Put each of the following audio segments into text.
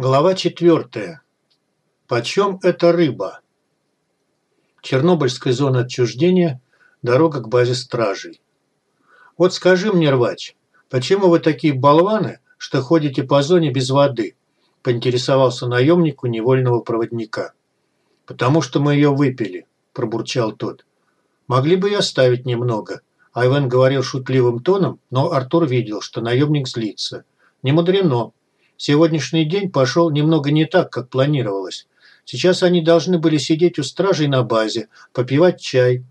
Глава четвертая. Почем эта рыба? Чернобыльская зона отчуждения. Дорога к базе стражей. Вот скажи мне, рвач, почему вы такие болваны, что ходите по зоне без воды? Поинтересовался наемник у невольного проводника. Потому что мы ее выпили, пробурчал тот. Могли бы и оставить немного. Айвен говорил шутливым тоном, но Артур видел, что наемник злится. Не мудрено. Сегодняшний день пошел немного не так, как планировалось. Сейчас они должны были сидеть у стражей на базе, попивать чай,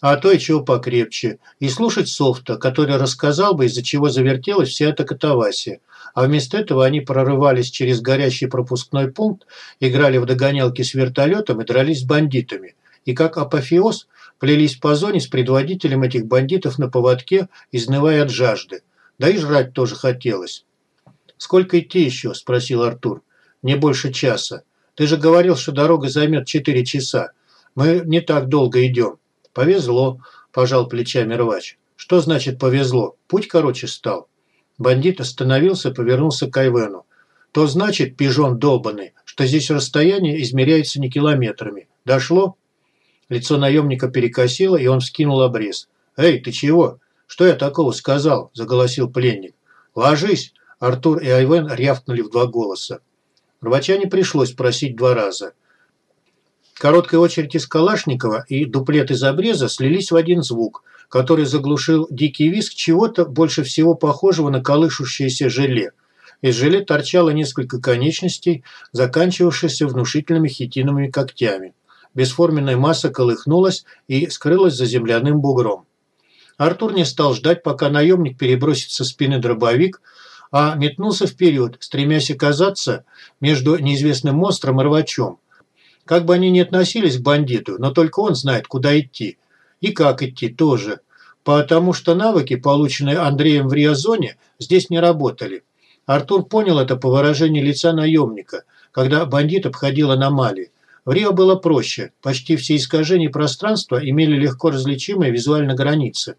а то и чего покрепче, и слушать софта, который рассказал бы, из-за чего завертелась вся эта катавасия. А вместо этого они прорывались через горящий пропускной пункт, играли в догонялки с вертолетом и дрались с бандитами. И как апофеоз плелись по зоне с предводителем этих бандитов на поводке, изнывая от жажды. Да и жрать тоже хотелось. «Сколько идти еще?» – спросил Артур. «Не больше часа. Ты же говорил, что дорога займет четыре часа. Мы не так долго идем». «Повезло», – пожал плечами рвач. «Что значит повезло? Путь короче стал». Бандит остановился, повернулся к Айвену. «То значит, пижон долбанный, что здесь расстояние измеряется не километрами. Дошло?» Лицо наемника перекосило, и он вскинул обрез. «Эй, ты чего? Что я такого сказал?» – заголосил пленник. «Ложись!» Артур и Айвен рявкнули в два голоса. Рвача не пришлось просить два раза. Короткая очередь из Калашникова и дуплет из обреза слились в один звук, который заглушил дикий визг чего-то больше всего похожего на колышущееся желе. Из желе торчало несколько конечностей, заканчивавшихся внушительными хитиновыми когтями. Бесформенная масса колыхнулась и скрылась за земляным бугром. Артур не стал ждать, пока наемник перебросит со спины дробовик, а метнулся вперед, стремясь оказаться между неизвестным монстром и рвачом. Как бы они ни относились к бандиту, но только он знает, куда идти. И как идти тоже. Потому что навыки, полученные Андреем в Риозоне, здесь не работали. Артур понял это по выражению лица наемника, когда бандит обходил аномалии. В Рио было проще. Почти все искажения пространства имели легко различимые визуально границы.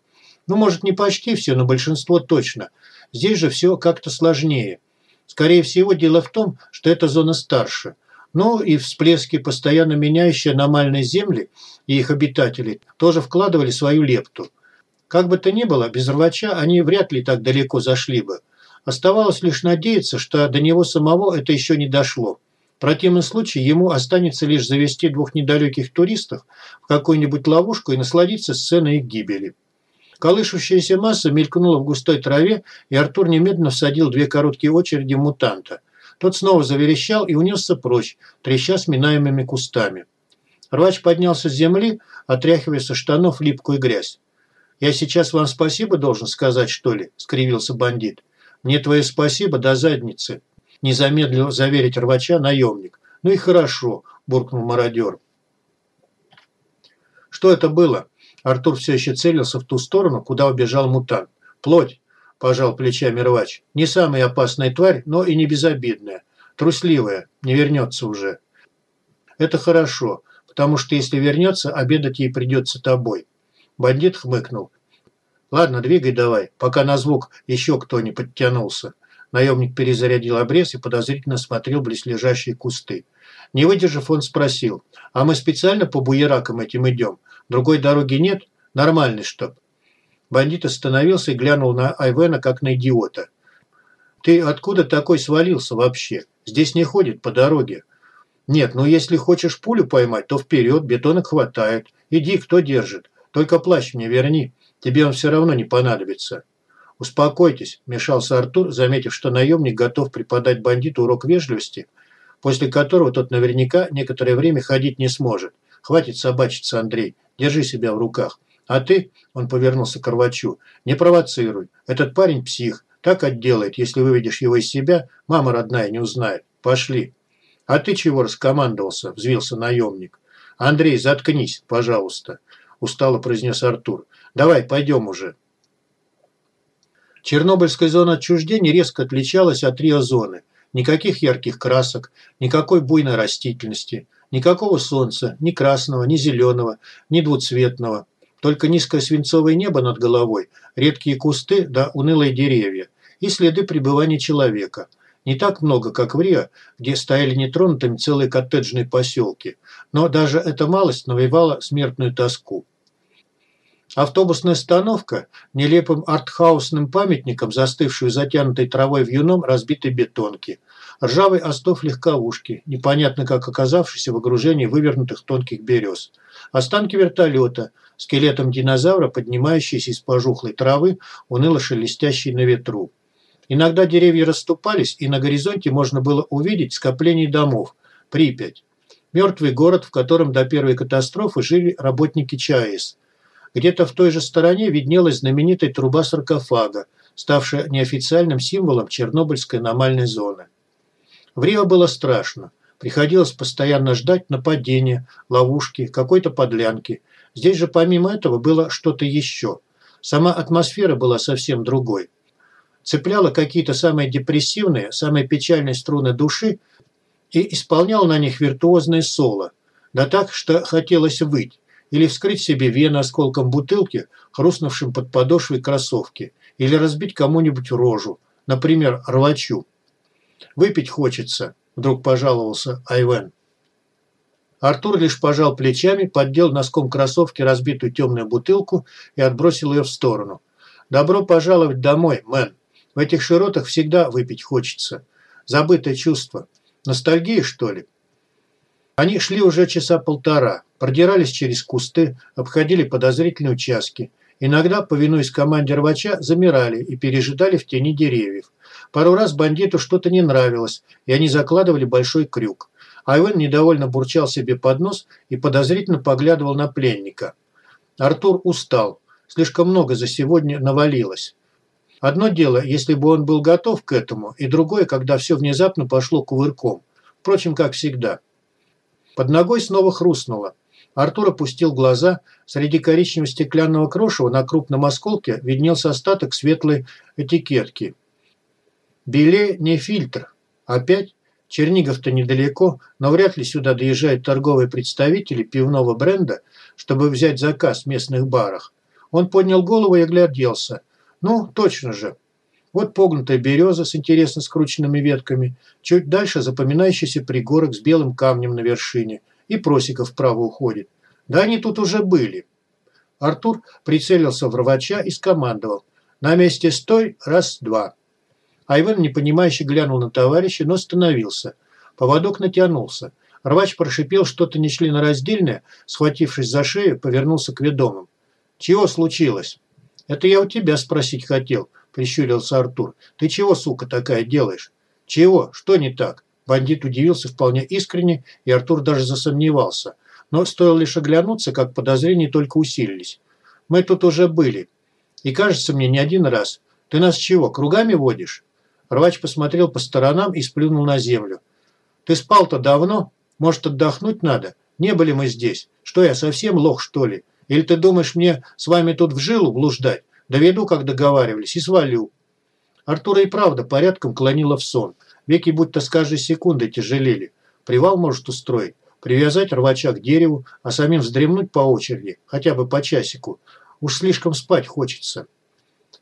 Ну, может, не почти все, но большинство точно – Здесь же все как-то сложнее. Скорее всего, дело в том, что эта зона старше. Ну и всплески постоянно меняющие аномальные земли и их обитателей тоже вкладывали свою лепту. Как бы то ни было, без рвача они вряд ли так далеко зашли бы. Оставалось лишь надеяться, что до него самого это еще не дошло. В противном случае ему останется лишь завести двух недалеких туристов в какую-нибудь ловушку и насладиться сценой их гибели. Колышущаяся масса мелькнула в густой траве, и Артур немедленно всадил две короткие очереди мутанта. Тот снова заверещал и унесся прочь, треща сминаемыми кустами. Рвач поднялся с земли, отряхивая со штанов липкую грязь. «Я сейчас вам спасибо должен сказать, что ли?» – скривился бандит. «Мне твое спасибо до задницы», – не замедлил заверить рвача наемник. «Ну и хорошо», – буркнул мародер. «Что это было?» Артур все еще целился в ту сторону, куда убежал мутант. «Плоть!» – пожал плечами рвач. «Не самая опасная тварь, но и не безобидная. Трусливая, не вернется уже». «Это хорошо, потому что если вернется, обедать ей придется тобой». Бандит хмыкнул. «Ладно, двигай давай, пока на звук еще кто не подтянулся». Наемник перезарядил обрез и подозрительно смотрел близлежащие кусты. Не выдержав, он спросил, «А мы специально по буеракам этим идем? Другой дороги нет? Нормальный чтоб». Бандит остановился и глянул на Айвена, как на идиота. «Ты откуда такой свалился вообще? Здесь не ходит по дороге». «Нет, ну если хочешь пулю поймать, то вперед, бетона хватает. Иди, кто держит. Только плащ мне верни, тебе он все равно не понадобится». «Успокойтесь», – мешался Артур, заметив, что наемник готов преподать бандиту урок вежливости, после которого тот наверняка некоторое время ходить не сможет. «Хватит собачиться, Андрей. Держи себя в руках. А ты, он повернулся к Рвачу, не провоцируй. Этот парень псих. Так отделает, если выведешь его из себя, мама родная не узнает. Пошли. А ты чего раскомандовался, взвился наемник. Андрей, заткнись, пожалуйста, устало произнес Артур. Давай, пойдем уже. Чернобыльская зона отчуждения резко отличалась от Рио-зоны. Никаких ярких красок, никакой буйной растительности – Никакого солнца, ни красного, ни зеленого, ни двуцветного. Только низкое свинцовое небо над головой, редкие кусты да унылые деревья и следы пребывания человека. Не так много, как в Рио, где стояли нетронутыми целые коттеджные поселки, но даже эта малость навевала смертную тоску. Автобусная остановка, нелепым артхаусным памятником, застывшую затянутой травой в юном разбитой бетонке. Ржавый остов легковушки, непонятно как оказавшийся в окружении вывернутых тонких берез. Останки вертолета, скелетом динозавра, поднимающийся из пожухлой травы, уныло шелестящий на ветру. Иногда деревья расступались, и на горизонте можно было увидеть скопление домов. Припять. Мертвый город, в котором до первой катастрофы жили работники ЧАЭС. Где-то в той же стороне виднелась знаменитая труба саркофага, ставшая неофициальным символом Чернобыльской аномальной зоны. В Рио было страшно. Приходилось постоянно ждать нападения, ловушки, какой-то подлянки. Здесь же помимо этого было что-то еще. Сама атмосфера была совсем другой. Цепляла какие-то самые депрессивные, самые печальные струны души и исполняла на них виртуозное соло. Да так, что хотелось выть или вскрыть себе вены осколком бутылки, хрустнувшим под подошвой кроссовки, или разбить кому-нибудь рожу, например, рвачу. «Выпить хочется», – вдруг пожаловался Айвен. Артур лишь пожал плечами, поддел носком кроссовки разбитую темную бутылку и отбросил ее в сторону. «Добро пожаловать домой, мэн. В этих широтах всегда выпить хочется. Забытое чувство. Ностальгия, что ли?» Они шли уже часа полтора, продирались через кусты, обходили подозрительные участки. Иногда, повинуясь команде рвача, замирали и пережидали в тени деревьев. Пару раз бандиту что-то не нравилось, и они закладывали большой крюк. Айвен недовольно бурчал себе под нос и подозрительно поглядывал на пленника. Артур устал. Слишком много за сегодня навалилось. Одно дело, если бы он был готов к этому, и другое, когда все внезапно пошло кувырком. Впрочем, как всегда. Под ногой снова хрустнуло. Артур опустил глаза. Среди коричневого стеклянного крошева на крупном осколке виднелся остаток светлой этикетки. «Беле не фильтр. Опять? Чернигов-то недалеко, но вряд ли сюда доезжают торговые представители пивного бренда, чтобы взять заказ в местных барах». Он поднял голову и огляделся. «Ну, точно же. Вот погнутая береза с интересно скрученными ветками, чуть дальше запоминающийся пригорок с белым камнем на вершине, и просека вправо уходит. Да они тут уже были. Артур прицелился в рвача и скомандовал. «На месте стой, раз-два». Айвен непонимающе глянул на товарища, но остановился. Поводок натянулся. Рвач прошипел что-то нечленораздельное, схватившись за шею, повернулся к ведомым. «Чего случилось?» «Это я у тебя спросить хотел», – прищурился Артур. «Ты чего, сука, такая делаешь?» «Чего? Что не так?» Бандит удивился вполне искренне, и Артур даже засомневался. Но стоило лишь оглянуться, как подозрения только усилились. «Мы тут уже были. И кажется мне не один раз. Ты нас чего, кругами водишь?» Рвач посмотрел по сторонам и сплюнул на землю. «Ты спал-то давно? Может, отдохнуть надо? Не были мы здесь. Что я, совсем лох, что ли? Или ты думаешь, мне с вами тут в жилу блуждать? Доведу, как договаривались, и свалю». Артура и правда порядком клонила в сон. Веки будто с каждой секундой тяжелели. Привал может устроить, привязать рвача к дереву, а самим вздремнуть по очереди, хотя бы по часику. Уж слишком спать хочется.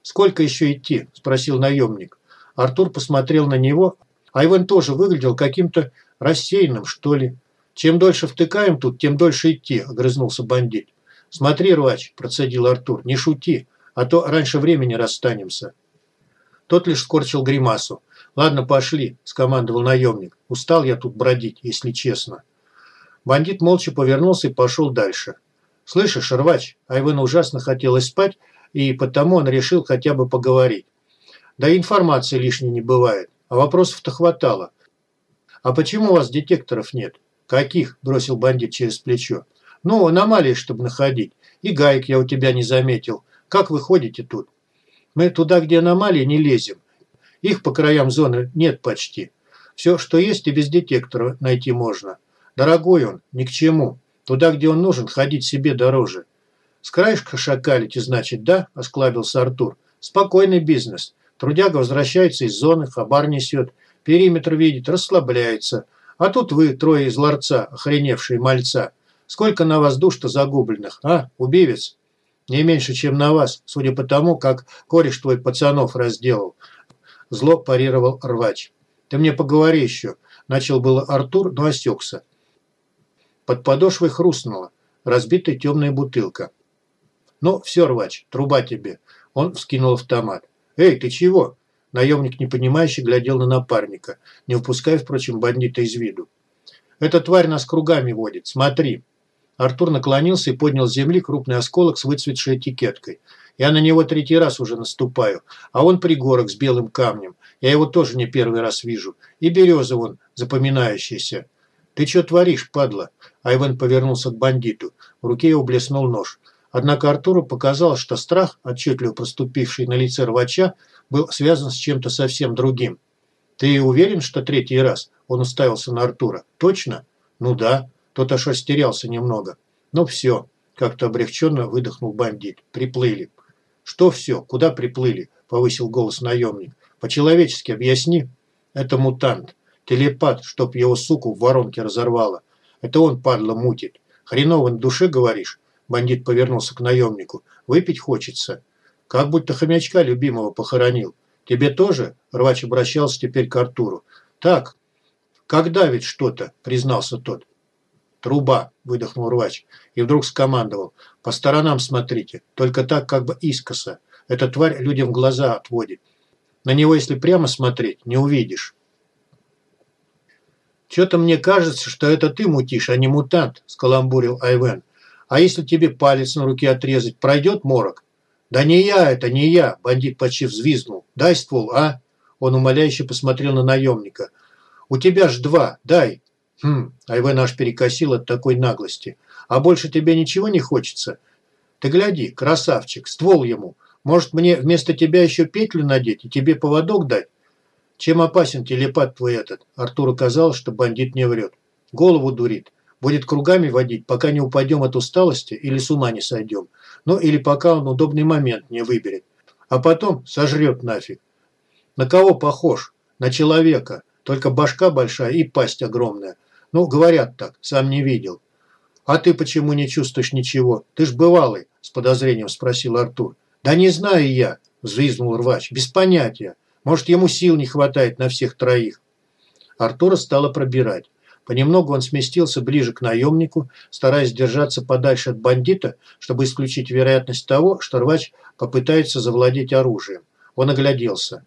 «Сколько еще идти?» – спросил наемник. Артур посмотрел на него. Айвен тоже выглядел каким-то рассеянным, что ли. «Чем дольше втыкаем тут, тем дольше идти», – огрызнулся бандит. «Смотри, рвач», – процедил Артур, – «не шути а то раньше времени расстанемся». Тот лишь скорчил гримасу. «Ладно, пошли», – скомандовал наемник. «Устал я тут бродить, если честно». Бандит молча повернулся и пошел дальше. «Слышишь, рвач?» Айвену ужасно хотелось спать, и потому он решил хотя бы поговорить. Да и информации лишней не бывает, а вопросов-то хватало. «А почему у вас детекторов нет?» «Каких?» – бросил бандит через плечо. «Ну, аномалии, чтобы находить. И гаек я у тебя не заметил. Как вы ходите тут? Мы туда, где аномалии, не лезем. Их по краям зоны нет почти. Все, что есть, и без детектора найти можно. Дорогой он, ни к чему. Туда, где он нужен, ходить себе дороже. С краешка шакалите, значит, да? Осклабился Артур. Спокойный бизнес. Трудяга возвращается из зоны, хабар несет. Периметр видит, расслабляется. А тут вы, трое из ларца, охреневшие мальца. Сколько на вас душ-то загубленных, а, убивец? Не меньше, чем на вас, судя по тому, как кореш твой пацанов разделал. Зло парировал рвач. Ты мне поговори еще. Начал было Артур, но осекся. Под подошвой хрустнула. Разбитая темная бутылка. «Ну, все, рвач, труба тебе». Он вскинул автомат. «Эй, ты чего?» Наемник, непонимающе, глядел на напарника, не упуская, впрочем, бандита из виду. «Эта тварь нас кругами водит. Смотри». Артур наклонился и поднял с земли крупный осколок с выцветшей этикеткой. «Я на него третий раз уже наступаю, а он пригорок с белым камнем. Я его тоже не первый раз вижу. И береза вон, запоминающаяся». «Ты что творишь, падла?» Айвен повернулся к бандиту. В руке его блеснул нож. Однако Артуру показалось, что страх, отчетливо проступивший на лице рвача, был связан с чем-то совсем другим. «Ты уверен, что третий раз?» Он уставился на Артура. «Точно?» «Ну да». Тот аж растерялся немного. «Ну все», – как-то облегченно выдохнул бандит. «Приплыли». «Что все? Куда приплыли?» – повысил голос наемник. «По-человечески объясни». «Это мутант. Телепат, чтоб его суку в воронке разорвало. Это он, падла, мутит. Хреново на душе, говоришь?» Бандит повернулся к наемнику. «Выпить хочется. Как будто хомячка любимого похоронил. Тебе тоже?» Рвач обращался теперь к Артуру. «Так. Когда ведь что-то?» признался тот. «Труба», – выдохнул рвач. И вдруг скомандовал. «По сторонам смотрите. Только так, как бы искоса. Эта тварь людям глаза отводит. На него, если прямо смотреть, не увидишь». «Что-то мне кажется, что это ты мутишь, а не мутант», – скаламбурил Айвен. «А если тебе палец на руке отрезать, пройдет морок?» «Да не я это, не я!» – бандит почти взвизгнул. «Дай ствол, а?» Он умоляюще посмотрел на наемника. «У тебя ж два, дай!» «Хм, Айвен аж перекосил от такой наглости. А больше тебе ничего не хочется?» «Ты гляди, красавчик, ствол ему. Может, мне вместо тебя еще петлю надеть и тебе поводок дать?» «Чем опасен телепат твой этот?» Артуру казалось, что бандит не врет. «Голову дурит. Будет кругами водить, пока не упадем от усталости или с ума не сойдем. Ну или пока он удобный момент не выберет. А потом сожрет нафиг. На кого похож? На человека. Только башка большая и пасть огромная. Ну, говорят так, сам не видел. А ты почему не чувствуешь ничего? Ты ж бывалый, с подозрением спросил Артур. Да не знаю я, взвизгнул рвач. Без понятия. Может, ему сил не хватает на всех троих. Артура стало пробирать. Понемногу он сместился ближе к наемнику, стараясь держаться подальше от бандита, чтобы исключить вероятность того, что рвач попытается завладеть оружием. Он огляделся.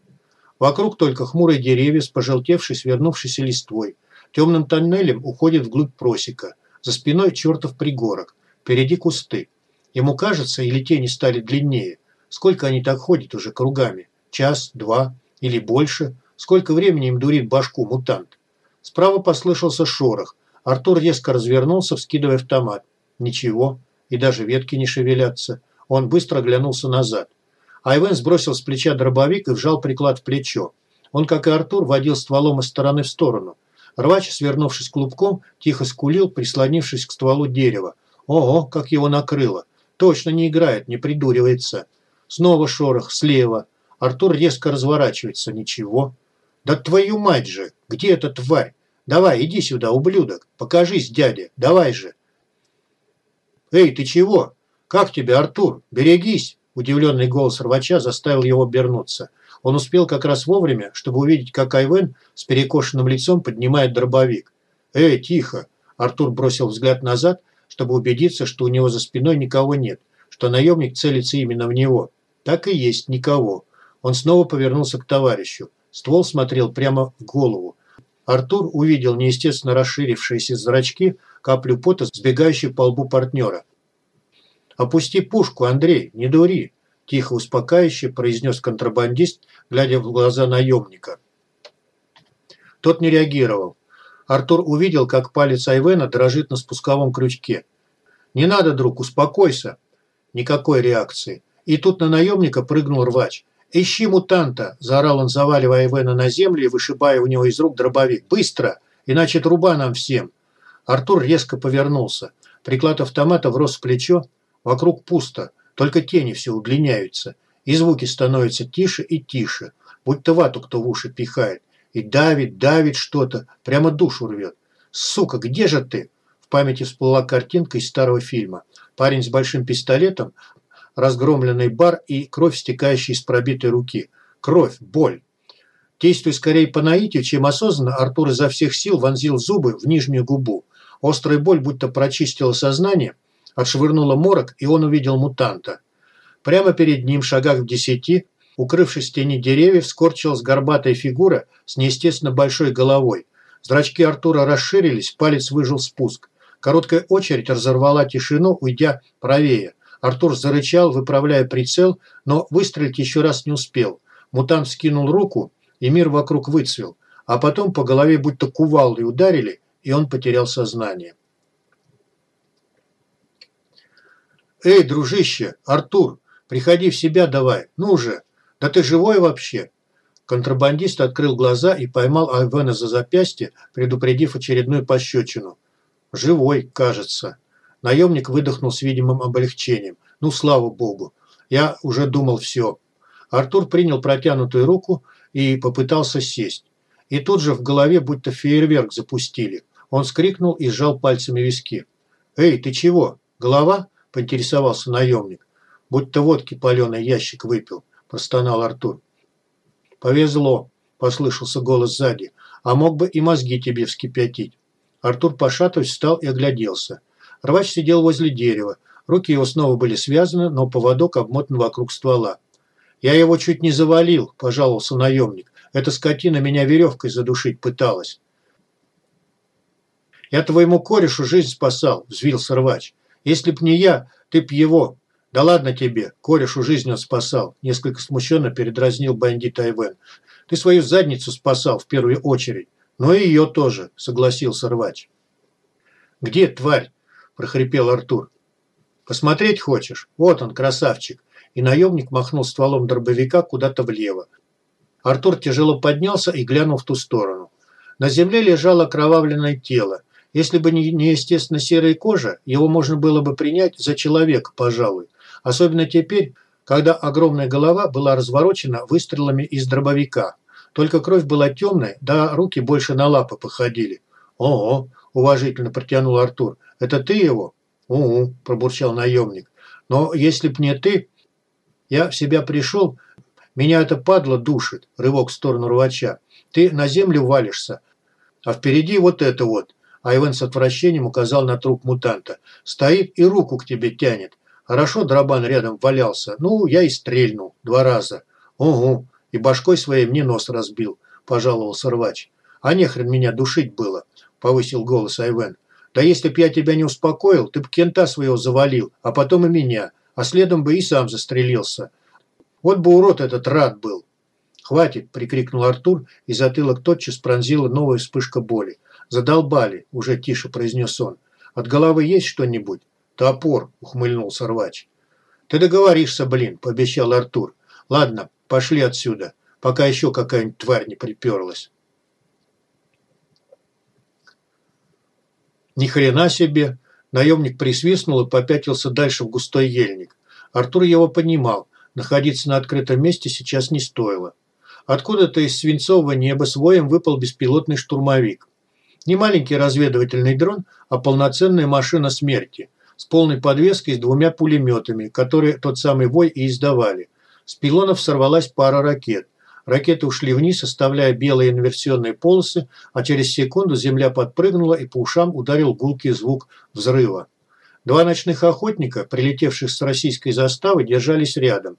Вокруг только хмурые деревья с пожелтевшей, свернувшейся листвой. Темным тоннелем уходит вглубь просека. За спиной чертов пригорок. Впереди кусты. Ему кажется, или тени стали длиннее. Сколько они так ходят уже кругами? Час, два или больше? Сколько времени им дурит башку мутант? Справа послышался шорох. Артур резко развернулся, вскидывая автомат. Ничего. И даже ветки не шевелятся. Он быстро оглянулся назад. Айвен сбросил с плеча дробовик и вжал приклад в плечо. Он, как и Артур, водил стволом из стороны в сторону. Рвач, свернувшись клубком, тихо скулил, прислонившись к стволу дерева. Ого, как его накрыло. Точно не играет, не придуривается. Снова шорох, слева. Артур резко разворачивается. Ничего. «Да твою мать же! Где эта тварь? Давай, иди сюда, ублюдок! Покажись, дядя! Давай же!» «Эй, ты чего? Как тебе, Артур? Берегись!» Удивленный голос рвача заставил его обернуться. Он успел как раз вовремя, чтобы увидеть, как Айвен с перекошенным лицом поднимает дробовик. «Эй, тихо!» Артур бросил взгляд назад, чтобы убедиться, что у него за спиной никого нет, что наемник целится именно в него. Так и есть, никого. Он снова повернулся к товарищу. Ствол смотрел прямо в голову. Артур увидел неестественно расширившиеся зрачки, каплю пота, сбегающую по лбу партнера. «Опусти пушку, Андрей, не дури!» – тихо успокаивающе произнес контрабандист, глядя в глаза наемника. Тот не реагировал. Артур увидел, как палец Айвена дрожит на спусковом крючке. «Не надо, друг, успокойся!» Никакой реакции. И тут на наемника прыгнул рвач. «Ищи мутанта!» – заорал он, заваливая Ивена на землю и вышибая у него из рук дробовик. «Быстро! Иначе труба нам всем!» Артур резко повернулся. Приклад автомата врос в плечо. Вокруг пусто, только тени все удлиняются. И звуки становятся тише и тише, будто вату кто в уши пихает. И давит, давит что-то, прямо душу рвет. «Сука, где же ты?» В памяти всплыла картинка из старого фильма. Парень с большим пистолетом разгромленный бар и кровь, стекающая из пробитой руки. Кровь, боль. Действуя скорее по наитию, чем осознанно, Артур изо всех сил вонзил зубы в нижнюю губу. Острая боль будто прочистила сознание, отшвырнула морок, и он увидел мутанта. Прямо перед ним, в шагах в десяти, укрывшись в тени деревьев, скорчилась горбатая фигура с неестественно большой головой. Зрачки Артура расширились, палец выжил спуск. Короткая очередь разорвала тишину, уйдя правее. Артур зарычал, выправляя прицел, но выстрелить еще раз не успел. Мутант скинул руку, и мир вокруг выцвел, а потом по голове будто кувалдой ударили, и он потерял сознание. «Эй, дружище, Артур, приходи в себя давай, ну же, да ты живой вообще?» Контрабандист открыл глаза и поймал Айвена за запястье, предупредив очередную пощечину. «Живой, кажется». Наемник выдохнул с видимым облегчением. «Ну, слава богу. Я уже думал все». Артур принял протянутую руку и попытался сесть. И тут же в голове будто фейерверк запустили. Он скрикнул и сжал пальцами виски. «Эй, ты чего? Голова?» – поинтересовался наемник. «Будто водки паленый ящик выпил», – простонал Артур. «Повезло», – послышался голос сзади. «А мог бы и мозги тебе вскипятить». Артур, пошатываясь, встал и огляделся. Рвач сидел возле дерева. Руки его снова были связаны, но поводок обмотан вокруг ствола. «Я его чуть не завалил», – пожаловался наемник. «Эта скотина меня веревкой задушить пыталась». «Я твоему корешу жизнь спасал», – взвился рвач. «Если б не я, ты б его». «Да ладно тебе, корешу жизнь спасал», – несколько смущенно передразнил бандит Айвен. «Ты свою задницу спасал в первую очередь». «Ну и ее тоже», – согласился рвач. «Где тварь?» – прохрипел Артур. «Посмотреть хочешь? Вот он, красавчик и наемник махнул стволом дробовика куда-то влево. Артур тяжело поднялся и глянул в ту сторону. На земле лежало окровавленное тело. Если бы не неестественно серая кожа, его можно было бы принять за человека, пожалуй. Особенно теперь, когда огромная голова была разворочена выстрелами из дробовика. Только кровь была темная, да руки больше на лапы походили. «Ого!» – уважительно протянул Артур. «Это ты его?» «Угу», – пробурчал наемник. «Но если б не ты, я в себя пришел, меня это падло душит, рывок в сторону рвача. Ты на землю валишься, а впереди вот это вот. Айвен с отвращением указал на труп мутанта. Стоит и руку к тебе тянет. Хорошо дробан рядом валялся. Ну, я и стрельнул. Два раза. Угу. И башкой своей мне нос разбил, пожаловался рвач. А нехрен меня душить было, повысил голос Айвен. Да если б я тебя не успокоил, ты б кента своего завалил, а потом и меня а следом бы и сам застрелился. Вот бы урод этот рад был. «Хватит!» – прикрикнул Артур, и затылок тотчас пронзила новая вспышка боли. «Задолбали!» – уже тише произнес он. «От головы есть что-нибудь?» «Топор!» – ухмыльнулся рвач. «Ты договоришься, блин!» – пообещал Артур. «Ладно, пошли отсюда, пока еще какая-нибудь тварь не приперлась». «Ни хрена себе!» Наемник присвистнул и попятился дальше в густой ельник. Артур его понимал. Находиться на открытом месте сейчас не стоило. Откуда-то из свинцового неба с воем выпал беспилотный штурмовик. Не маленький разведывательный дрон, а полноценная машина смерти с полной подвеской с двумя пулеметами, которые тот самый вой и издавали. С пилонов сорвалась пара ракет. Ракеты ушли вниз, оставляя белые инверсионные полосы, а через секунду земля подпрыгнула и по ушам ударил гулкий звук взрыва. Два ночных охотника, прилетевших с российской заставы, держались рядом.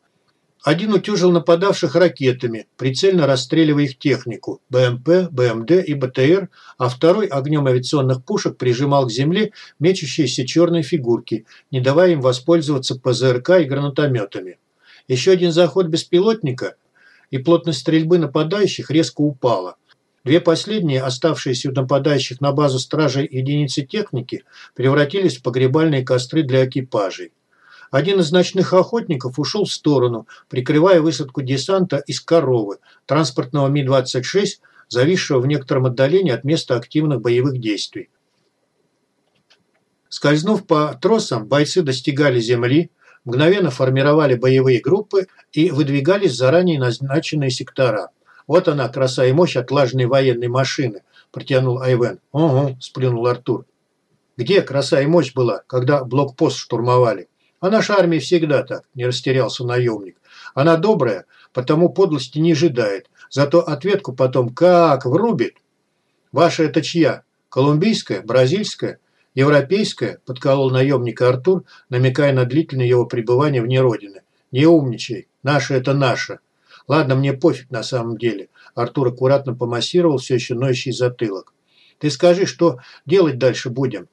Один утюжил нападавших ракетами, прицельно расстреливая их технику – БМП, БМД и БТР, а второй огнем авиационных пушек прижимал к земле мечущиеся черные фигурки, не давая им воспользоваться ПЗРК и гранатометами. Еще один заход беспилотника – и плотность стрельбы нападающих резко упала. Две последние, оставшиеся у нападающих на базу стражей единицы техники, превратились в погребальные костры для экипажей. Один из ночных охотников ушел в сторону, прикрывая высадку десанта из коровы, транспортного Ми-26, зависшего в некотором отдалении от места активных боевых действий. Скользнув по тросам, бойцы достигали земли, мгновенно формировали боевые группы и выдвигались в заранее назначенные сектора. «Вот она, краса и мощь отлаженной военной машины», – протянул Айвен. «Угу», – сплюнул Артур. «Где краса и мощь была, когда блокпост штурмовали?» «А наша армия всегда так», – не растерялся наемник. «Она добрая, потому подлости не ожидает. Зато ответку потом как врубит. Ваша это чья? Колумбийская? Бразильская? Европейская? Подколол наемника Артур, намекая на длительное его пребывание вне родины. Не умничай. Наша это наша. Ладно, мне пофиг на самом деле. Артур аккуратно помассировал все еще ноющий затылок. Ты скажи, что делать дальше будем?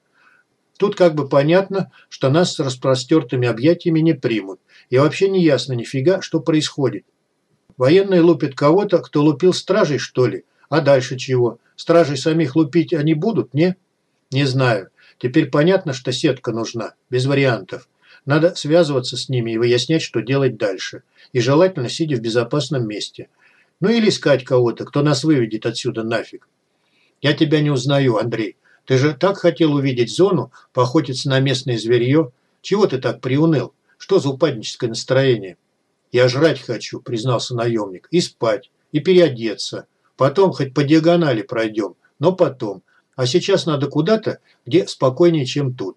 Тут как бы понятно, что нас с распростертыми объятиями не примут. И вообще не ясно нифига, что происходит. Военные лупят кого-то, кто лупил стражей, что ли? А дальше чего? Стражей самих лупить они будут, не? Не знаю. Теперь понятно, что сетка нужна. Без вариантов. Надо связываться с ними и выяснять, что делать дальше. И желательно сидя в безопасном месте. Ну или искать кого-то, кто нас выведет отсюда нафиг. Я тебя не узнаю, Андрей. Ты же так хотел увидеть зону, поохотиться на местное зверье. Чего ты так приуныл? Что за упадническое настроение? Я жрать хочу, признался наемник. И спать, и переодеться. Потом хоть по диагонали пройдем, но потом. А сейчас надо куда-то, где спокойнее, чем тут.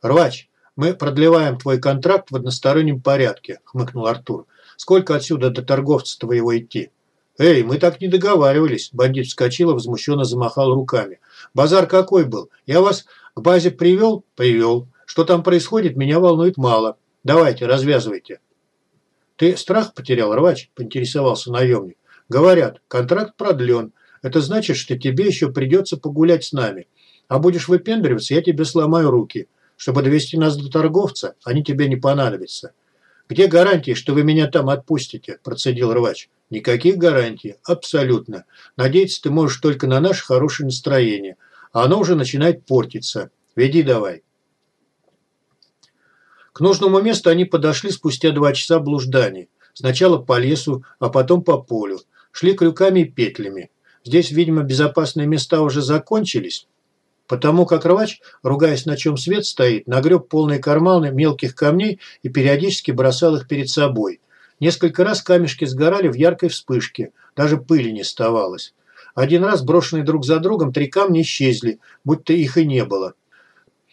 Рвач, мы продлеваем твой контракт в одностороннем порядке, хмыкнул Артур. Сколько отсюда до торговца твоего идти? Эй, мы так не договаривались. Бандит вскочил и возмущенно замахал руками. Базар какой был? Я вас к базе привел? Привел. Что там происходит, меня волнует мало. Давайте, развязывайте. Ты страх потерял, рвач? Поинтересовался наемник. Говорят, контракт продлен. Это значит, что тебе еще придется погулять с нами. А будешь выпендриваться, я тебе сломаю руки. Чтобы довести нас до торговца, они тебе не понадобятся. «Где гарантии, что вы меня там отпустите?» – процедил рвач. «Никаких гарантий. Абсолютно. Надеяться ты можешь только на наше хорошее настроение. А оно уже начинает портиться. Веди давай». К нужному месту они подошли спустя два часа блужданий. Сначала по лесу, а потом по полю. Шли крюками и петлями. Здесь, видимо, безопасные места уже закончились, Потому как рвач, ругаясь, на чем свет стоит, нагреб полные карманы мелких камней и периодически бросал их перед собой. Несколько раз камешки сгорали в яркой вспышке, даже пыли не оставалось. Один раз, брошенные друг за другом, три камня исчезли, будто их и не было.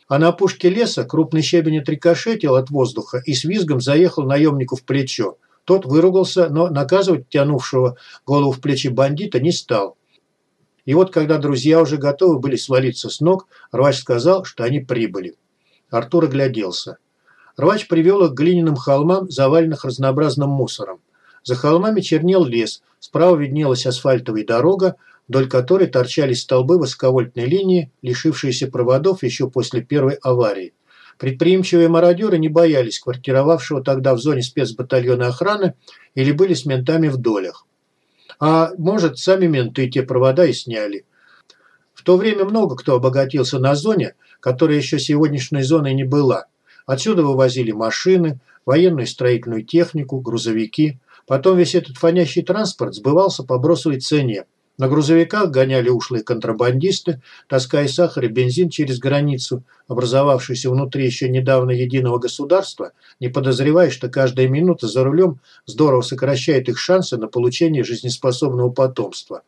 А на опушке леса крупный щебень отрикошетил от воздуха и с визгом заехал наемнику в плечо. Тот выругался, но наказывать тянувшего голову в плечи бандита не стал. И вот когда друзья уже готовы были свалиться с ног, Рвач сказал, что они прибыли. Артур огляделся. Рвач привел их к глиняным холмам, заваленных разнообразным мусором. За холмами чернел лес, справа виднелась асфальтовая дорога, вдоль которой торчали столбы высоковольтной линии, лишившиеся проводов еще после первой аварии. Предприимчивые мародеры не боялись квартировавшего тогда в зоне спецбатальона охраны или были с ментами в долях. А может, сами менты те провода и сняли. В то время много кто обогатился на зоне, которая еще сегодняшней зоной не была. Отсюда вывозили машины, военную строительную технику, грузовики. Потом весь этот фонящий транспорт сбывался по бросовой цене. На грузовиках гоняли ушлые контрабандисты, таская сахар и бензин через границу, образовавшуюся внутри еще недавно единого государства, не подозревая, что каждая минута за рулем здорово сокращает их шансы на получение жизнеспособного потомства.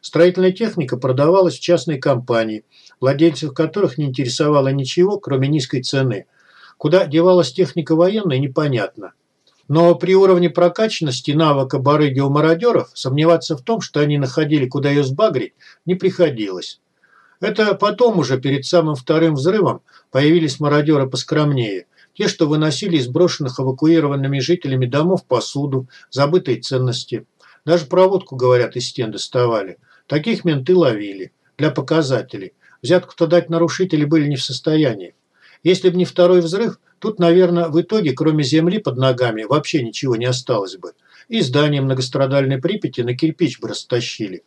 Строительная техника продавалась в частной компании, владельцев которых не интересовало ничего, кроме низкой цены. Куда девалась техника военная, непонятно. Но при уровне прокачанности навыка барыги у мародеров сомневаться в том, что они находили, куда ее сбагрить, не приходилось. Это потом уже, перед самым вторым взрывом, появились мародеры поскромнее. Те, что выносили из брошенных эвакуированными жителями домов посуду, забытые ценности. Даже проводку, говорят, из стен доставали. Таких менты ловили. Для показателей. Взятку-то дать нарушители были не в состоянии. Если бы не второй взрыв, Тут, наверное, в итоге, кроме земли под ногами, вообще ничего не осталось бы. И здание многострадальной Припяти на кирпич бы растащили.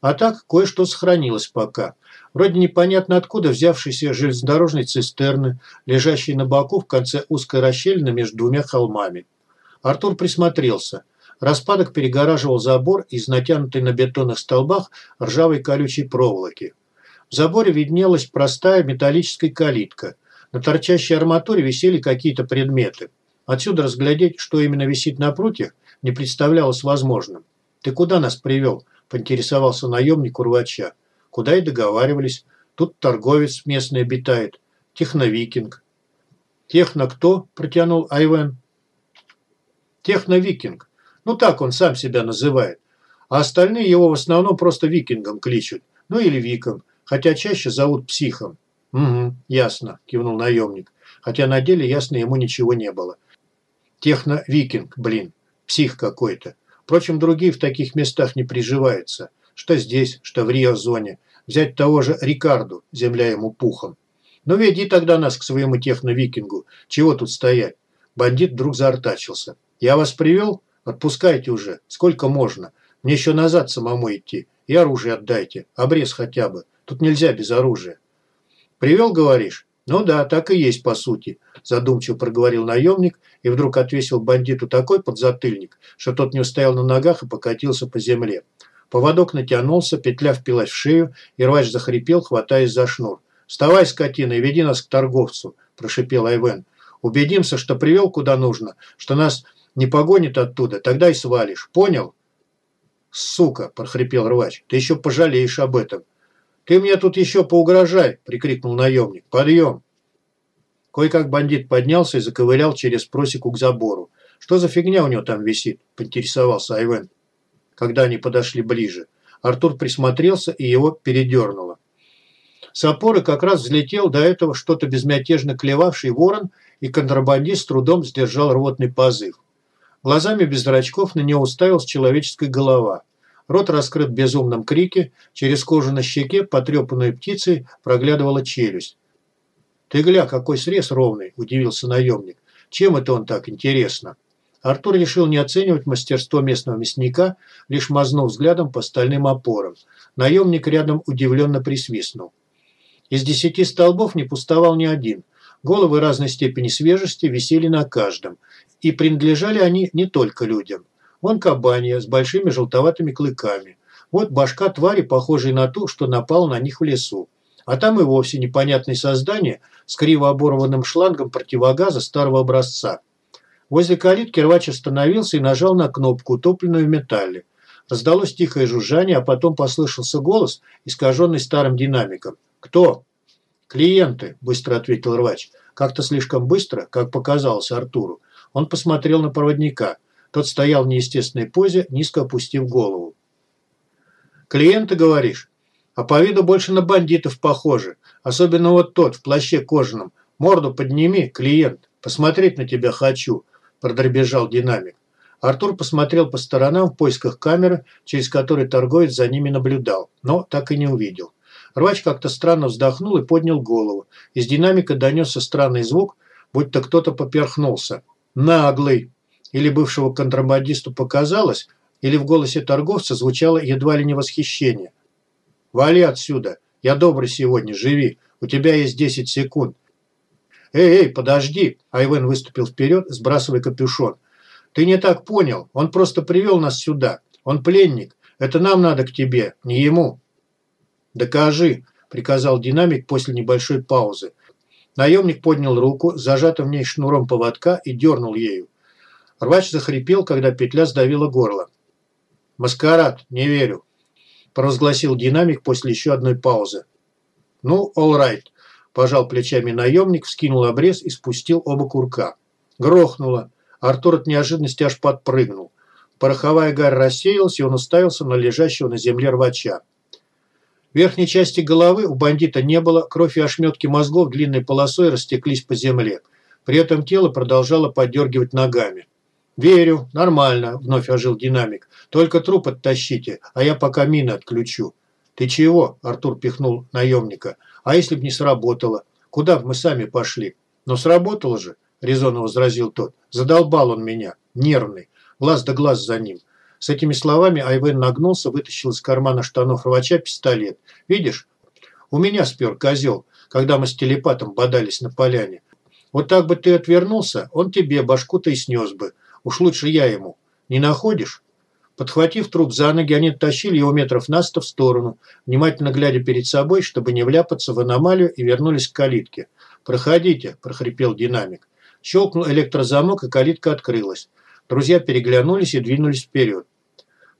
А так, кое-что сохранилось пока. Вроде непонятно откуда взявшиеся железнодорожные цистерны, лежащие на боку в конце узкой расщелины между двумя холмами. Артур присмотрелся. Распадок перегораживал забор из натянутой на бетонных столбах ржавой колючей проволоки. В заборе виднелась простая металлическая калитка. На торчащей арматуре висели какие-то предметы. Отсюда разглядеть, что именно висит на прутьях, не представлялось возможным. «Ты куда нас привел?» – поинтересовался наемник урвача. «Куда и договаривались. Тут торговец местный обитает. Техновикинг». «Техно кто?» – протянул Айвен. «Техновикинг. Ну так он сам себя называет. А остальные его в основном просто викингом кличут. Ну или виком, хотя чаще зовут психом. «Угу, ясно», – кивнул наемник. Хотя на деле ясно ему ничего не было. Техно-викинг, блин. Псих какой-то. Впрочем, другие в таких местах не приживаются. Что здесь, что в Рио-зоне. Взять того же Рикарду, земля ему пухом. Ну веди тогда нас к своему техно-викингу. Чего тут стоять? Бандит вдруг заортачился. Я вас привел? Отпускайте уже. Сколько можно? Мне еще назад самому идти. И оружие отдайте. Обрез хотя бы. Тут нельзя без оружия. Привел, говоришь? Ну да, так и есть по сути. Задумчиво проговорил наемник и вдруг отвесил бандиту такой подзатыльник, что тот не устоял на ногах и покатился по земле. Поводок натянулся, петля впилась в шею, и рвач захрипел, хватаясь за шнур. «Вставай, скотина, и веди нас к торговцу», – прошипел Айвен. «Убедимся, что привел куда нужно, что нас не погонит оттуда, тогда и свалишь. Понял?» «Сука!» – прохрипел рвач. «Ты еще пожалеешь об этом». «Ты мне тут еще поугрожай!» – прикрикнул наемник. «Подъем!» Кое-как бандит поднялся и заковырял через просеку к забору. «Что за фигня у него там висит?» – поинтересовался Айвен, когда они подошли ближе. Артур присмотрелся и его передернуло. С опоры как раз взлетел до этого что-то безмятежно клевавший ворон, и контрабандист с трудом сдержал рвотный позыв. Глазами без зрачков на него уставилась человеческая голова. Рот раскрыт в безумном крике, через кожу на щеке, потрепанной птицей, проглядывала челюсть. «Ты гля, какой срез ровный!» – удивился наемник. «Чем это он так интересно?» Артур решил не оценивать мастерство местного мясника, лишь мазнув взглядом по стальным опорам. Наемник рядом удивленно присвистнул. Из десяти столбов не пустовал ни один. Головы разной степени свежести висели на каждом, и принадлежали они не только людям. Вон кабанья с большими желтоватыми клыками. Вот башка твари, похожей на ту, что напал на них в лесу. А там и вовсе непонятное создание с криво оборванным шлангом противогаза старого образца. Возле калитки рвач остановился и нажал на кнопку, утопленную в металле. Раздалось тихое жужжание, а потом послышался голос, искаженный старым динамиком. «Кто?» «Клиенты», – быстро ответил рвач. Как-то слишком быстро, как показалось Артуру. Он посмотрел на проводника. Тот стоял в неестественной позе, низко опустив голову. «Клиенты, говоришь? А по виду больше на бандитов похожи. Особенно вот тот, в плаще кожаном. Морду подними, клиент. Посмотреть на тебя хочу», – продребежал динамик. Артур посмотрел по сторонам в поисках камеры, через которой торговец за ними наблюдал, но так и не увидел. Рвач как-то странно вздохнул и поднял голову. Из динамика донесся странный звук, будто кто-то поперхнулся. «Наглый!» Или бывшего контрабандисту показалось, или в голосе торговца звучало едва ли не восхищение. «Вали отсюда! Я добрый сегодня, живи! У тебя есть 10 секунд!» «Эй, эй, подожди!» Айвен выступил вперед, сбрасывая капюшон. «Ты не так понял. Он просто привел нас сюда. Он пленник. Это нам надо к тебе, не ему». «Докажи», – приказал динамик после небольшой паузы. Наемник поднял руку, зажатым в ней шнуром поводка, и дернул ею. Рвач захрипел, когда петля сдавила горло. «Маскарад, не верю», – провозгласил динамик после еще одной паузы. «Ну, all пожал плечами наемник, вскинул обрез и спустил оба курка. Грохнуло. Артур от неожиданности аж подпрыгнул. Пороховая гарь рассеялась, и он уставился на лежащего на земле рвача. Верхней части головы у бандита не было, кровь и ошметки мозгов длинной полосой растеклись по земле. При этом тело продолжало подергивать ногами. «Верю, нормально», – вновь ожил динамик. «Только труп оттащите, а я пока мины отключу». «Ты чего?» – Артур пихнул наемника. «А если б не сработало? Куда б мы сами пошли?» «Но сработало же», – резонно возразил тот. «Задолбал он меня. Нервный. Глаз да глаз за ним. С этими словами Айвен нагнулся, вытащил из кармана штанов рвача пистолет. «Видишь? У меня спер козел, когда мы с телепатом бодались на поляне. Вот так бы ты отвернулся, он тебе башку-то и снес бы. Уж лучше я ему. Не находишь?» Подхватив труп за ноги, они тащили его метров на сто в сторону, внимательно глядя перед собой, чтобы не вляпаться в аномалию, и вернулись к калитке. «Проходите», – прохрипел динамик. Щелкнул электрозамок, и калитка открылась. Друзья переглянулись и двинулись вперед.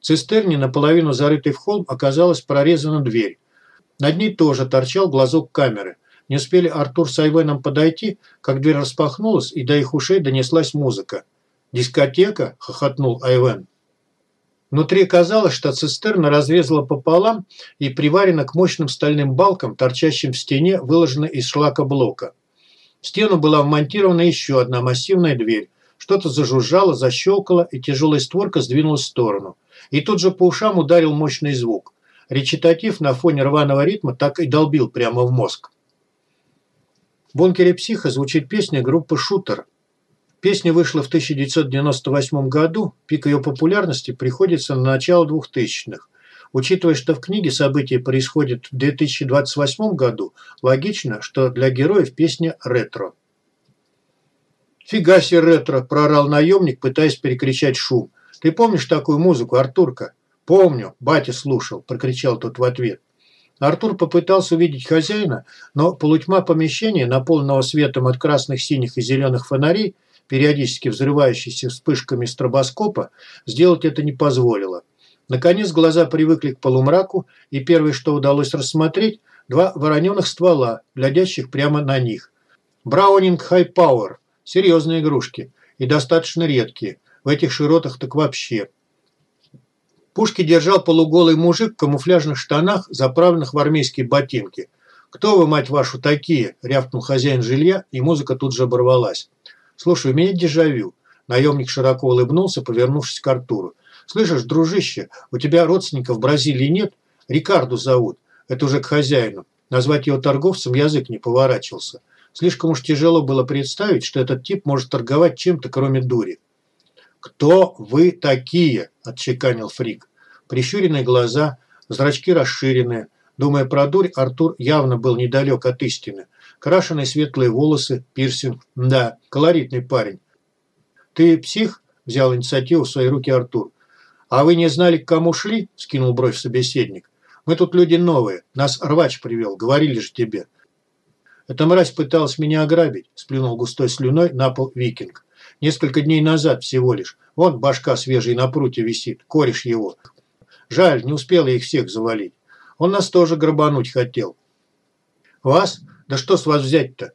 В цистерне, наполовину зарытой в холм, оказалась прорезана дверь. Над ней тоже торчал глазок камеры. Не успели Артур с Айвеном подойти, как дверь распахнулась, и до их ушей донеслась музыка. «Дискотека?» – хохотнул Айвен. Внутри казалось, что цистерна разрезала пополам и приварена к мощным стальным балкам, торчащим в стене, выложенной из шлакоблока. В стену была вмонтирована еще одна массивная дверь. Что-то зажужжало, защелкало, и тяжелая створка сдвинулась в сторону. И тут же по ушам ударил мощный звук. Речитатив на фоне рваного ритма так и долбил прямо в мозг. В бункере «Психа» звучит песня группы «Шутер». Песня вышла в 1998 году, пик ее популярности приходится на начало 2000-х. Учитывая, что в книге события происходят в 2028 году, логично, что для героев песня ретро. «Фига себе ретро!» – проорал наемник, пытаясь перекричать шум. «Ты помнишь такую музыку, Артурка?» «Помню, батя слушал», – прокричал тот в ответ. Артур попытался увидеть хозяина, но полутьма помещения, наполненного светом от красных, синих и зеленых фонарей, периодически взрывающейся вспышками стробоскопа, сделать это не позволило. Наконец глаза привыкли к полумраку, и первое, что удалось рассмотреть, два вороненых ствола, глядящих прямо на них. Браунинг Хай Пауэр. Серьезные игрушки. И достаточно редкие. В этих широтах так вообще. Пушки держал полуголый мужик в камуфляжных штанах, заправленных в армейские ботинки. «Кто вы, мать вашу, такие?» – рявкнул хозяин жилья, и музыка тут же оборвалась. «Слушай, у меня дежавю». Наемник широко улыбнулся, повернувшись к Артуру. «Слышишь, дружище, у тебя родственников в Бразилии нет? Рикарду зовут. Это уже к хозяину. Назвать его торговцем язык не поворачивался. Слишком уж тяжело было представить, что этот тип может торговать чем-то, кроме дури. «Кто вы такие?» – отчеканил Фрик. Прищуренные глаза, зрачки расширенные. Думая про дурь, Артур явно был недалек от истины. Крашеные светлые волосы, пирсинг. Да, колоритный парень. «Ты псих?» – взял инициативу в свои руки Артур. «А вы не знали, к кому шли?» – скинул бровь собеседник. «Мы тут люди новые. Нас рвач привел. Говорили же тебе». «Эта мразь пыталась меня ограбить», – сплюнул густой слюной на пол викинг. «Несколько дней назад всего лишь. Вон башка свежей на пруте висит. Кореш его. Жаль, не успел я их всех завалить. Он нас тоже грабануть хотел». «Вас? Да что с вас взять-то?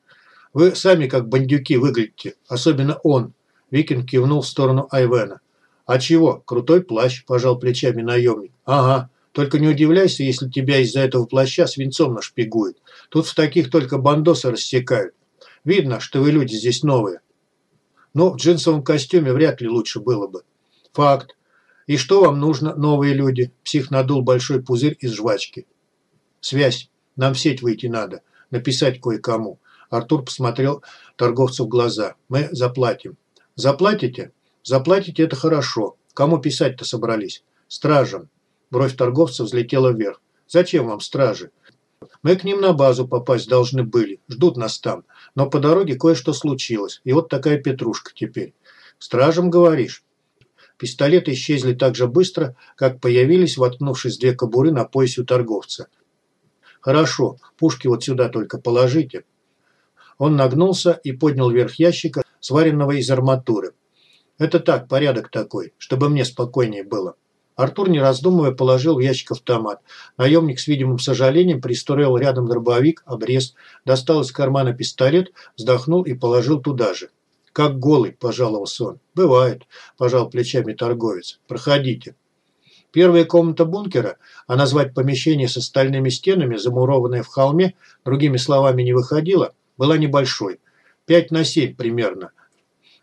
Вы сами как бандюки выглядите, особенно он. Викинг кивнул в сторону Айвена. А чего? Крутой плащ, пожал плечами наемник. Ага, только не удивляйся, если тебя из-за этого плаща свинцом нашпигуют. Тут в таких только бандосы рассекают. Видно, что вы люди здесь новые. Но в джинсовом костюме вряд ли лучше было бы. Факт. И что вам нужно, новые люди? Псих надул большой пузырь из жвачки. Связь. Нам в сеть выйти надо написать кое-кому. Артур посмотрел торговцу в глаза. Мы заплатим. Заплатите? Заплатите – это хорошо. Кому писать-то собрались? Стражам. Бровь торговца взлетела вверх. Зачем вам стражи? Мы к ним на базу попасть должны были. Ждут нас там. Но по дороге кое-что случилось. И вот такая петрушка теперь. Стражам говоришь? Пистолеты исчезли так же быстро, как появились, воткнувшись две кобуры на поясе у торговца. «Хорошо, пушки вот сюда только положите». Он нагнулся и поднял верх ящика, сваренного из арматуры. «Это так, порядок такой, чтобы мне спокойнее было». Артур, не раздумывая, положил в ящик автомат. Наемник с видимым сожалением пристроил рядом дробовик, обрез, достал из кармана пистолет, вздохнул и положил туда же. «Как голый», – пожаловался он. «Бывает», – пожал плечами торговец. «Проходите». Первая комната бункера, а назвать помещение с остальными стенами, замурованное в холме, другими словами не выходила, была небольшой. пять на семь примерно.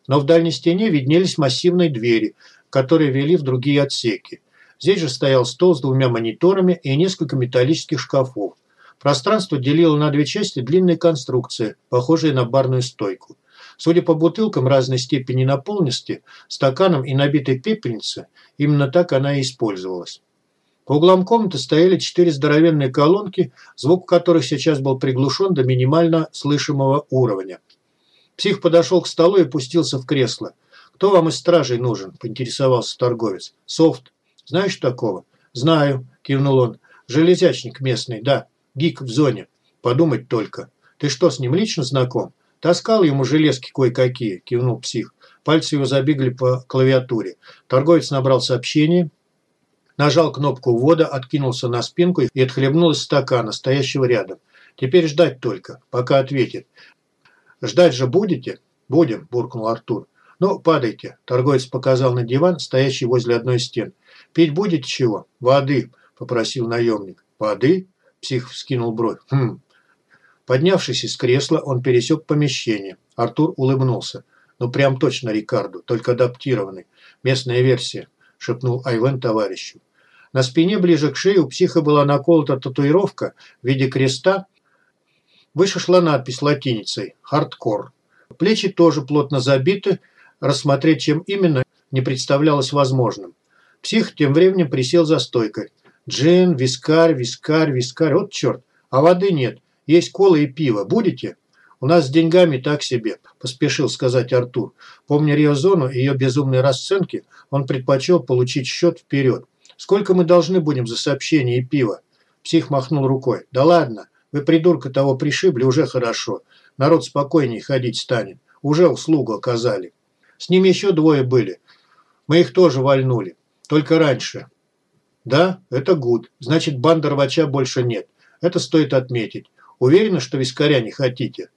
Но в дальней стене виднелись массивные двери, которые вели в другие отсеки. Здесь же стоял стол с двумя мониторами и несколько металлических шкафов. Пространство делило на две части длинная конструкция, похожая на барную стойку. Судя по бутылкам разной степени наполненности, стаканам и набитой пепельнице, именно так она и использовалась. По углам комнаты стояли четыре здоровенные колонки, звук которых сейчас был приглушен до минимально слышимого уровня. Псих подошел к столу и пустился в кресло. «Кто вам из стражей нужен?» – поинтересовался торговец. «Софт. Знаешь такого?» «Знаю», – кивнул он. «Железячник местный, да. Гик в зоне. Подумать только. Ты что, с ним лично знаком?» «Таскал ему железки кое-какие», – кивнул псих. Пальцы его забегали по клавиатуре. Торговец набрал сообщение, нажал кнопку ввода, откинулся на спинку и отхлебнул из стакана, стоящего рядом. «Теперь ждать только, пока ответит». «Ждать же будете?» «Будем», – буркнул Артур. «Ну, падайте», – торговец показал на диван, стоящий возле одной из стен. «Пить будете чего?» «Воды», – попросил наемник. «Воды?» – псих вскинул бровь. «Хм». Поднявшись из кресла, он пересек помещение. Артур улыбнулся. «Ну, прям точно Рикарду, только адаптированный. Местная версия», – шепнул Айвен товарищу. На спине ближе к шее у психа была наколота татуировка в виде креста. Выше шла надпись латиницей «Хардкор». Плечи тоже плотно забиты, рассмотреть, чем именно, не представлялось возможным. Псих тем временем присел за стойкой. Джин, вискарь, вискарь, вискарь. Вот черт. А воды нет. Есть кола и пиво. Будете? У нас с деньгами так себе, поспешил сказать Артур. Помня Риозону и ее безумные расценки, он предпочел получить счет вперед. Сколько мы должны будем за сообщение и пиво? Псих махнул рукой. Да ладно, вы придурка того пришибли, уже хорошо. Народ спокойнее ходить станет. Уже услугу оказали. С ними еще двое были. Мы их тоже вальнули. Только раньше. Да, это гуд. Значит, банды рвача больше нет. Это стоит отметить. Уверены, что вискаря не хотите?